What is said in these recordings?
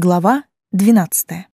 Глава двенадцатая.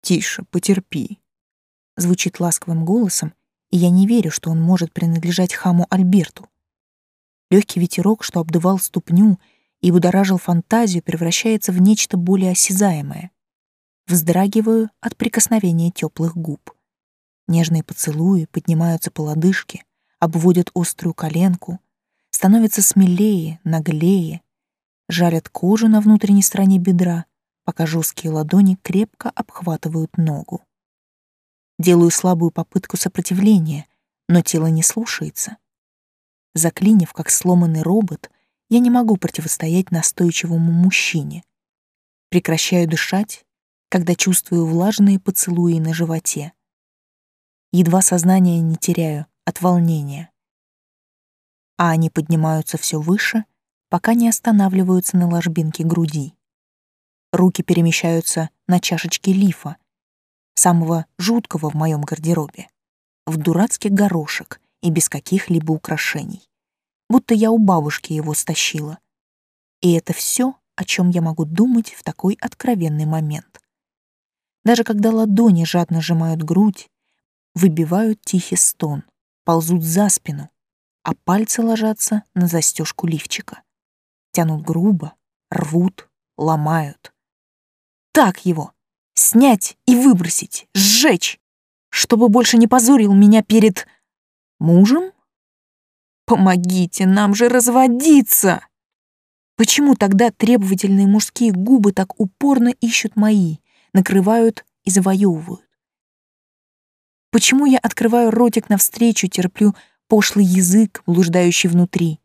«Тише, потерпи», — звучит ласковым голосом, и я не верю, что он может принадлежать хаму Альберту. Легкий ветерок, что обдувал ступню и будоражил фантазию, превращается в нечто более осязаемое. Вздрагиваю от прикосновения теплых губ. Нежные поцелуи поднимаются по лодыжке, обводят острую коленку, становятся смелее, наглее, жарят кожу на внутренней стороне бедра, пока жесткие ладони крепко обхватывают ногу. Делаю слабую попытку сопротивления, но тело не слушается. Заклинив, как сломанный робот, я не могу противостоять настойчивому мужчине. Прекращаю дышать, когда чувствую влажные поцелуи на животе. Едва сознание не теряю от волнения. А они поднимаются все выше — пока не останавливаются на ложбинке груди. Руки перемещаются на чашечке лифа, самого жуткого в моем гардеробе, в дурацкий горошек и без каких-либо украшений, будто я у бабушки его стащила. И это все, о чем я могу думать в такой откровенный момент. Даже когда ладони жадно сжимают грудь, выбивают тихий стон, ползут за спину, а пальцы ложатся на застежку лифчика тянут грубо, рвут, ломают. Так его! Снять и выбросить, сжечь, чтобы больше не позорил меня перед... мужем? Помогите, нам же разводиться! Почему тогда требовательные мужские губы так упорно ищут мои, накрывают и завоевывают? Почему я открываю ротик навстречу, терплю пошлый язык, блуждающий внутри?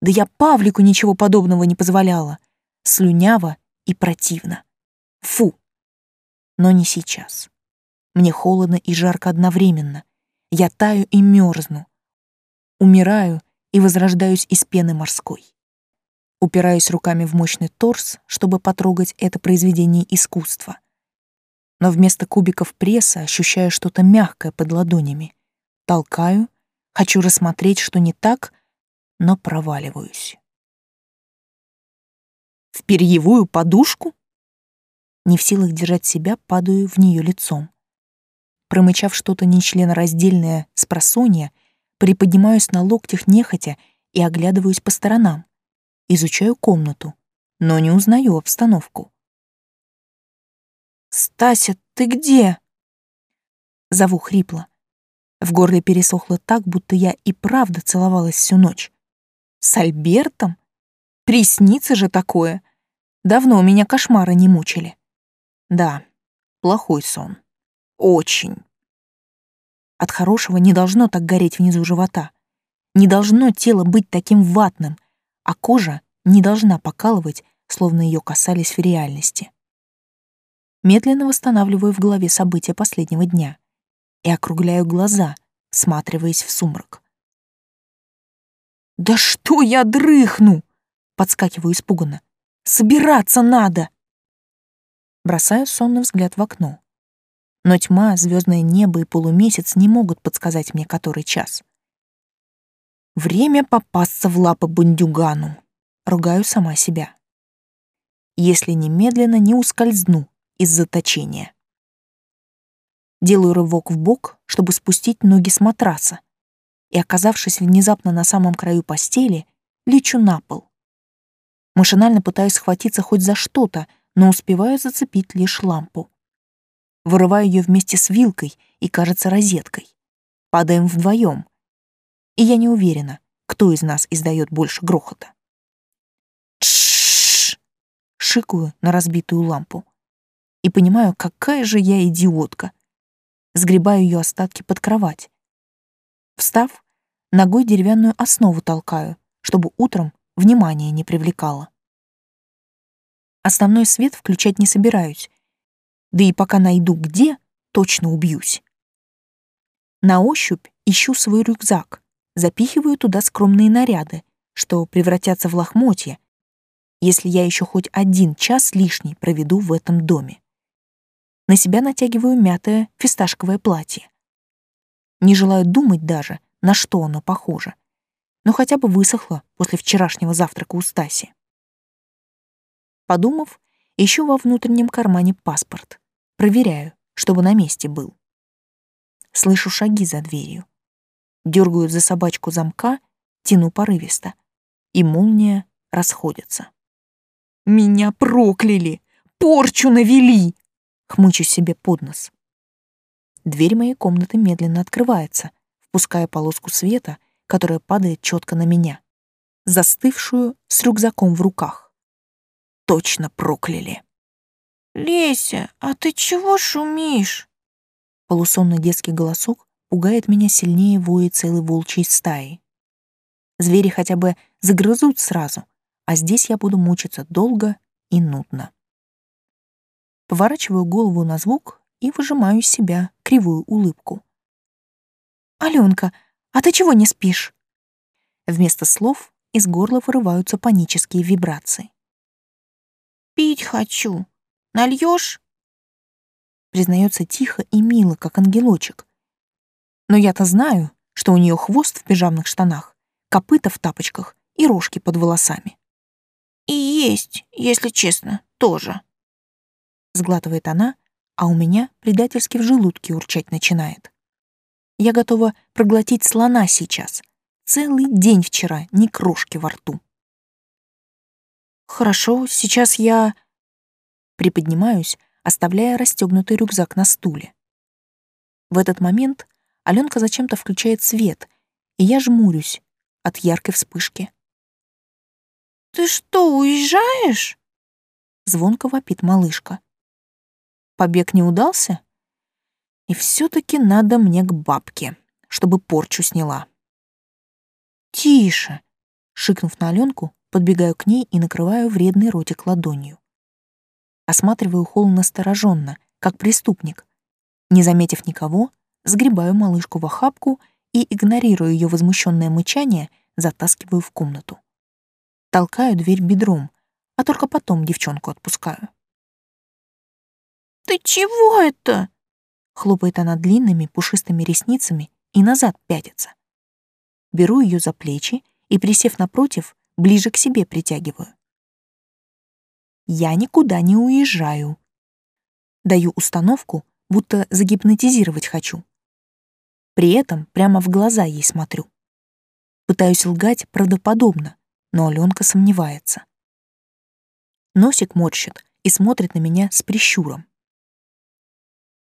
Да я Павлику ничего подобного не позволяла. Слюняво и противно. Фу. Но не сейчас. Мне холодно и жарко одновременно. Я таю и мерзну. Умираю и возрождаюсь из пены морской. Упираюсь руками в мощный торс, чтобы потрогать это произведение искусства. Но вместо кубиков пресса ощущаю что-то мягкое под ладонями. Толкаю, хочу рассмотреть, что не так, но проваливаюсь. В перьевую подушку? Не в силах держать себя, падаю в нее лицом. Промычав что-то нечленораздельное с просонья, приподнимаюсь на локтях нехотя и оглядываюсь по сторонам. Изучаю комнату, но не узнаю обстановку. «Стася, ты где?» Зову хрипло. В горле пересохло так, будто я и правда целовалась всю ночь. С Альбертом? Приснится же такое. Давно у меня кошмары не мучили. Да, плохой сон. Очень. От хорошего не должно так гореть внизу живота. Не должно тело быть таким ватным, а кожа не должна покалывать, словно ее касались в реальности. Медленно восстанавливаю в голове события последнего дня и округляю глаза, всматриваясь в сумрак. «Да что я дрыхну?» — подскакиваю испуганно. «Собираться надо!» Бросаю сонный взгляд в окно. Но тьма, звездное небо и полумесяц не могут подсказать мне, который час. Время попасться в лапы бандюгану. Ругаю сама себя. Если немедленно не ускользну из заточения. Делаю рывок в бок, чтобы спустить ноги с матраса, и, оказавшись внезапно на самом краю постели, лечу на пол. Машинально пытаюсь схватиться хоть за что-то, но успеваю зацепить лишь лампу. Вырываю ее вместе с вилкой и, кажется, розеткой. Падаем вдвоем. И я не уверена, кто из нас издает больше грохота. Тш! Шикаю на разбитую лампу. И понимаю, какая же я идиотка. Сгребаю ее остатки под кровать Встав, ногой деревянную основу толкаю, чтобы утром внимание не привлекало. Основной свет включать не собираюсь, да и пока найду где, точно убьюсь. На ощупь ищу свой рюкзак, запихиваю туда скромные наряды, что превратятся в лохмотья, если я еще хоть один час лишний проведу в этом доме. На себя натягиваю мятое фисташковое платье. Не желаю думать даже, на что оно похоже. Но хотя бы высохло после вчерашнего завтрака у Стаси. Подумав, ищу во внутреннем кармане паспорт. Проверяю, чтобы на месте был. Слышу шаги за дверью. Дергаю за собачку замка, тяну порывисто. И молния расходится. «Меня прокляли! Порчу навели!» Хмычу себе под нос. Дверь моей комнаты медленно открывается, впуская полоску света, которая падает четко на меня, застывшую с рюкзаком в руках. Точно прокляли. «Леся, а ты чего шумишь?» Полусонный детский голосок пугает меня сильнее воя целой волчьей стаи. Звери хотя бы загрызут сразу, а здесь я буду мучиться долго и нудно. Поворачиваю голову на звук и выжимаю из себя кривую улыбку. «Алёнка, а ты чего не спишь?» Вместо слов из горла вырываются панические вибрации. «Пить хочу. Нальешь? Признается тихо и мило, как ангелочек. Но я-то знаю, что у нее хвост в пижамных штанах, копыта в тапочках и рожки под волосами. И есть, если честно, тоже. Сглатывает она, а у меня предательски в желудке урчать начинает. Я готова проглотить слона сейчас. Целый день вчера, ни крошки во рту. Хорошо, сейчас я... Приподнимаюсь, оставляя расстегнутый рюкзак на стуле. В этот момент Аленка зачем-то включает свет, и я жмурюсь от яркой вспышки. «Ты что, уезжаешь?» Звонко вопит малышка. Побег не удался? И все таки надо мне к бабке, чтобы порчу сняла. «Тише!» Шикнув на Аленку, подбегаю к ней и накрываю вредный ротик ладонью. Осматриваю холл настороженно, как преступник. Не заметив никого, сгребаю малышку в охапку и, игнорируя ее возмущенное мычание, затаскиваю в комнату. Толкаю дверь бедром, а только потом девчонку отпускаю. «Ты чего это?» Хлопает она длинными пушистыми ресницами и назад пятится. Беру ее за плечи и, присев напротив, ближе к себе притягиваю. Я никуда не уезжаю. Даю установку, будто загипнотизировать хочу. При этом прямо в глаза ей смотрю. Пытаюсь лгать правдоподобно, но Аленка сомневается. Носик морщит и смотрит на меня с прищуром.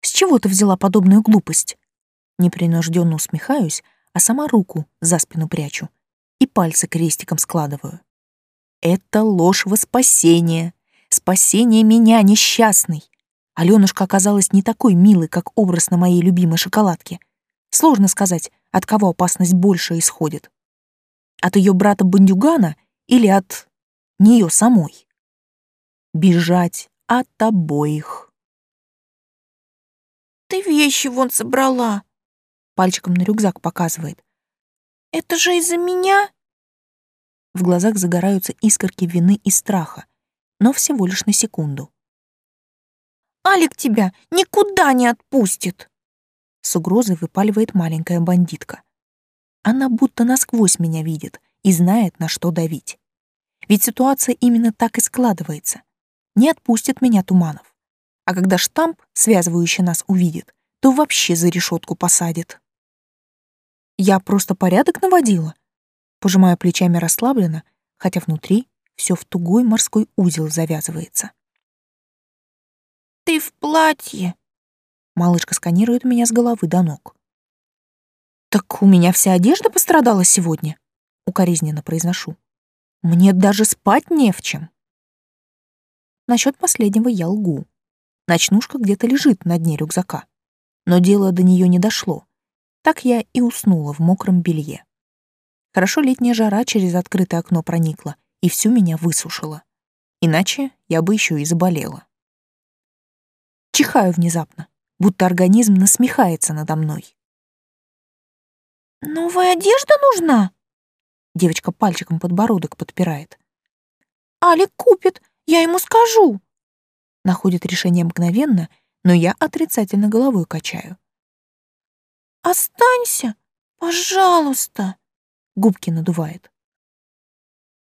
«С чего ты взяла подобную глупость?» Непринужденно усмехаюсь, а сама руку за спину прячу и пальцы крестиком складываю. «Это ложь во спасение, спасение меня, несчастный!» Алёнушка оказалась не такой милой, как образ на моей любимой шоколадке. Сложно сказать, от кого опасность больше исходит. От ее брата Бандюгана или от нее самой? Бежать от обоих. «Ты вещи вон собрала», — пальчиком на рюкзак показывает. «Это же из-за меня?» В глазах загораются искорки вины и страха, но всего лишь на секунду. «Алик тебя никуда не отпустит!» С угрозой выпаливает маленькая бандитка. Она будто насквозь меня видит и знает, на что давить. Ведь ситуация именно так и складывается. Не отпустит меня Туманов. А когда штамп, связывающий нас, увидит, то вообще за решетку посадит. Я просто порядок наводила. Пожимаю плечами расслабленно, хотя внутри все в тугой морской узел завязывается. «Ты в платье!» Малышка сканирует меня с головы до ног. «Так у меня вся одежда пострадала сегодня?» — укоризненно произношу. «Мне даже спать не в чем». Насчет последнего я лгу. Ночнушка где-то лежит на дне рюкзака. Но дело до нее не дошло. Так я и уснула в мокром белье. Хорошо летняя жара через открытое окно проникла и всю меня высушила. Иначе я бы еще и заболела. Чихаю внезапно будто организм насмехается надо мной. «Новая одежда нужна?» Девочка пальчиком подбородок подпирает. «Алик купит, я ему скажу!» Находит решение мгновенно, но я отрицательно головой качаю. «Останься, пожалуйста!» Губки надувает.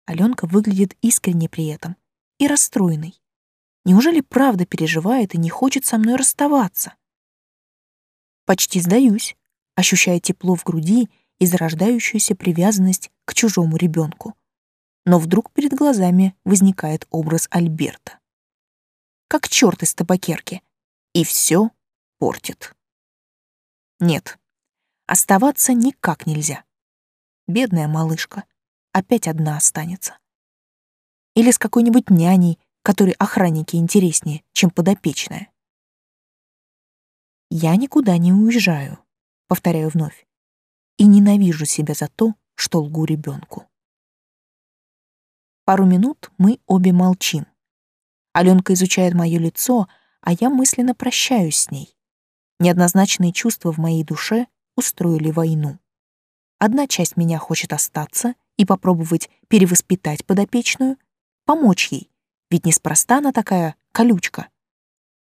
Аленка выглядит искренне при этом и расстроенной. Неужели правда переживает и не хочет со мной расставаться? Почти сдаюсь, ощущая тепло в груди и зарождающуюся привязанность к чужому ребенку. Но вдруг перед глазами возникает образ Альберта. Как черт из табакерки. И все портит. Нет, оставаться никак нельзя. Бедная малышка опять одна останется. Или с какой-нибудь няней, которой охранники интереснее, чем подопечная. Я никуда не уезжаю, повторяю вновь, и ненавижу себя за то, что лгу ребенку. Пару минут мы обе молчим. Аленка изучает мое лицо, а я мысленно прощаюсь с ней. Неоднозначные чувства в моей душе устроили войну. Одна часть меня хочет остаться и попробовать перевоспитать подопечную, помочь ей, ведь неспроста она такая колючка.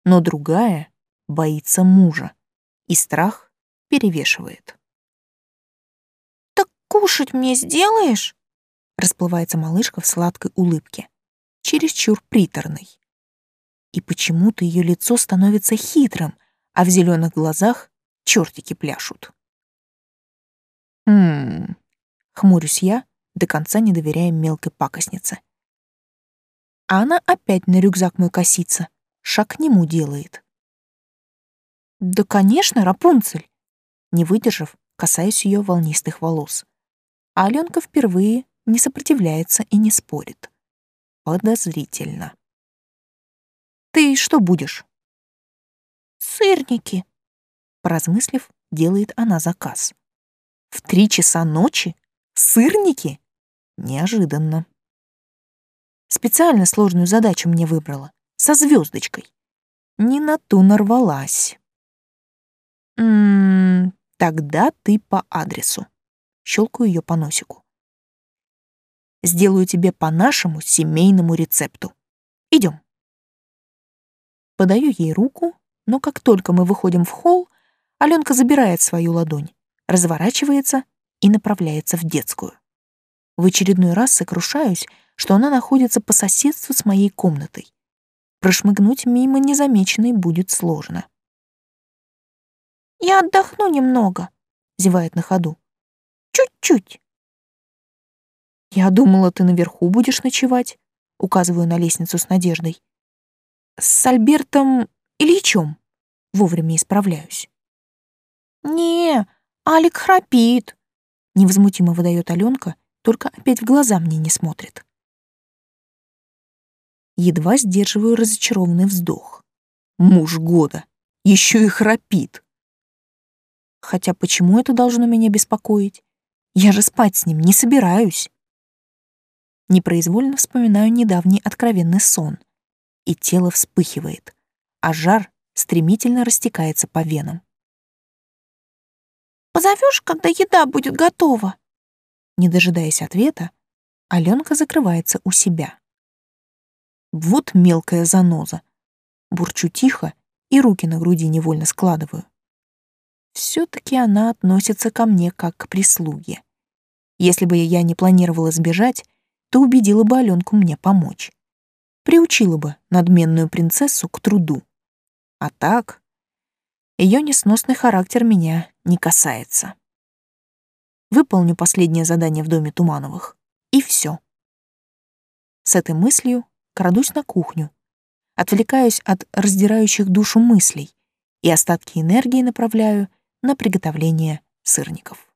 Но другая боится мужа, и страх перевешивает. «Так кушать мне сделаешь?» Расплывается малышка в сладкой улыбке, чересчур приторной. И почему-то ее лицо становится хитрым, а в зеленых глазах чертики пляшут. «Хм...» — хмурюсь я, до конца не доверяя мелкой пакостнице. А она опять на рюкзак мой косится, шаг к нему делает. «Да, конечно, Рапунцель!» Не выдержав, касаюсь ее волнистых волос. А Аленка впервые не сопротивляется и не спорит. Подозрительно. «Ты что будешь?» «Сырники», — поразмыслив, делает она заказ. «В три часа ночи? Сырники?» Неожиданно. Специально сложную задачу мне выбрала, со звездочкой. Не на ту нарвалась. М -м, тогда ты по адресу. Щелкаю ее по носику. Сделаю тебе по нашему семейному рецепту. Идем. Подаю ей руку, но как только мы выходим в холл, Аленка забирает свою ладонь, разворачивается и направляется в детскую. В очередной раз сокрушаюсь, что она находится по соседству с моей комнатой. Прошмыгнуть мимо незамеченной будет сложно. «Я отдохну немного», — зевает на ходу. «Чуть-чуть». «Я думала, ты наверху будешь ночевать», — указываю на лестницу с Надеждой. «С Альбертом Ильичем». Вовремя исправляюсь. «Не, Алик храпит», — невозмутимо выдает Аленка, только опять в глаза мне не смотрит. Едва сдерживаю разочарованный вздох. Муж года. Еще и храпит. Хотя почему это должно меня беспокоить? Я же спать с ним не собираюсь. Непроизвольно вспоминаю недавний откровенный сон, и тело вспыхивает, а жар стремительно растекается по венам. «Позовешь, когда еда будет готова?» Не дожидаясь ответа, Аленка закрывается у себя. Вот мелкая заноза. Бурчу тихо и руки на груди невольно складываю. Все-таки она относится ко мне как к прислуге. Если бы я не планировала сбежать, то убедила бы Аленку мне помочь. Приучила бы надменную принцессу к труду. А так, ее несносный характер меня не касается выполню последнее задание в доме Тумановых. И все. С этой мыслью крадусь на кухню, отвлекаюсь от раздирающих душу мыслей и остатки энергии направляю на приготовление сырников.